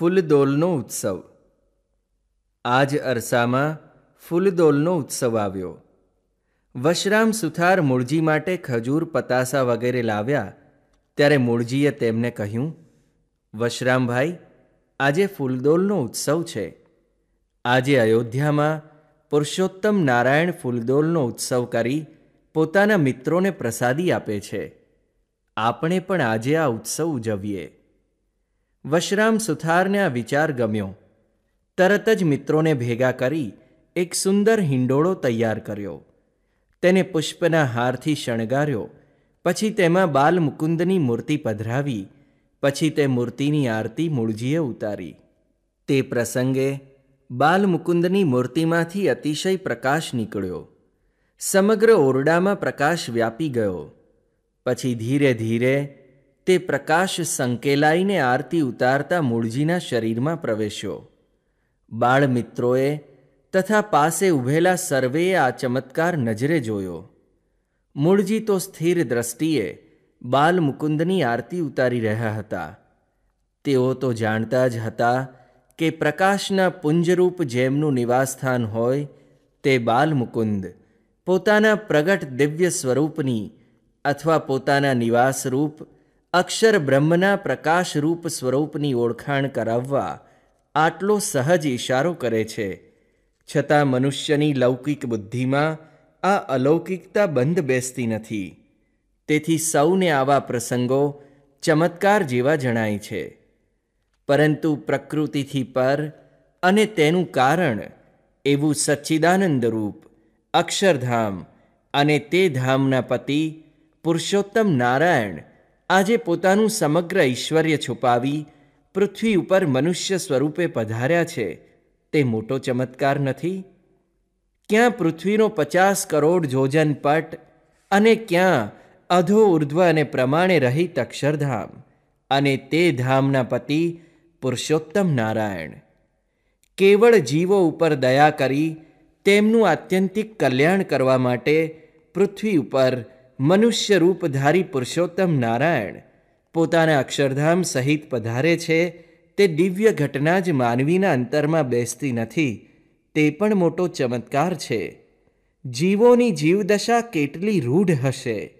ફૂલદોલનો ઉત્સવ. આજ અરસામાં ફૂલદોલનો ઉત્સવ આવ્યો. વશરામ સુથાર મૂળજી માટે ખજૂર, પતાસા વગેરે લાવ્યા, ત્યારે મૂળજીએ તેમને કહ્યું વશરામભાઈ આજે ફૂલદોલનો ઉત્સવ છે. આજે અયોધ્યામાં પુરુષોત્તમ નારાયણ ફૂલદોલનો ઉત્સવ કરી પોતાના મિત્રોને પ્રસાદી આપે છે. આપણે પણ આજે આ ઉત્સવ ઉજવીએ. વશરામ સુથારને આ વિચાર ગમ્યો. તરત જ મિત્રોને ભેગા કરી એક સુંદર હિંડોળો તૈયાર કર્યો. તેને પુષ્પના હારથી શણગાર્યો, પછી તેમાં બાલમુકુંદની મૂર્તિ પધરાવી, પછી તે મૂર્તિની આરતી મૂળજીએ ઉતારી. તે પ્રસંગે બાલમુકુંદની મૂર્તિમાંથી અતિશય પ્રકાશ નીકળ્યો. સમગ્ર ઓરડામાં પ્રકાશ વ્યાપી ગયો. પછી ધીરે ધીરે તે પ્રકાશ સંકેલાઈને આરતી ઉતારતા મૂળજીના શરીરમાં પ્રવેશ્યો. બાળ મિત્રોએ તથા પાસે ઊભેલા સર્વેએ આ ચમત્કાર નજરે જોયો. મૂળજી તો સ્થિર દ્રષ્ટિએ બાલમુકુંદની આરતી ઉતારી રહ્યા હતા. તેઓ તો જાણતા જ હતા કે પ્રકાશના પુંજરૂપ જેમનું નિવાસસ્થાન હોય તે બાલમુકુંદ પોતાના પ્રગટ દિવ્ય સ્વરૂપની અથવા પોતાના નિવાસરૂપ અક્ષર બ્રહ્મના પ્રકાશરૂપ સ્વરૂપની ઓળખાણ કરાવવા આટલો સહજ ઇશારો કરે છે. છતાં મનુષ્યની લૌકિક બુદ્ધિમાં આ અલૌકિકતા બંધ બેસતી નથી. તેથી સૌને આવા પ્રસંગો ચમત્કાર જેવા જણાય છે. પરંતુ પ્રકૃતિથી પર અને તેનું કારણ એવું સચ્ચિદાનંદ રૂપ, અક્ષરધામ અને તે ધામના પતિ પુરુષોત્તમ નારાયણ આજે પોતાનું સમગ્ર ઐશ્વર્ય છુપાવી પૃથ્વી ઉપર મનુષ્ય સ્વરૂપે પધાર્યા છે. તે મોટો ચમત્કાર નથી. ક્યાં પૃથ્વીનો પચાસ કરોડ જોજન પટ અને ક્યાં અધો ઉર્ધ્વ અને પ્રમાણે રહિત અક્ષરધામ અને તે ધામના પતિ પુરુષોત્તમ નારાયણ. કેવળ જીવો ઉપર દયા કરી તેમનું આત્યંતિક કલ્યાણ કરવા માટે પૃથ્વી ઉપર મનુષ્ય રૂપધારી પુરુષોત્તમ નારાયણ પોતાના અક્ષરધામ સહિત પધારે છે, તે દિવ્ય ઘટના જ માનવીના અંતરમાં બેસતી નથી, તે પણ મોટો ચમત્કાર છે. જીવોની જીવદશા કેટલી રૂઢ હશે?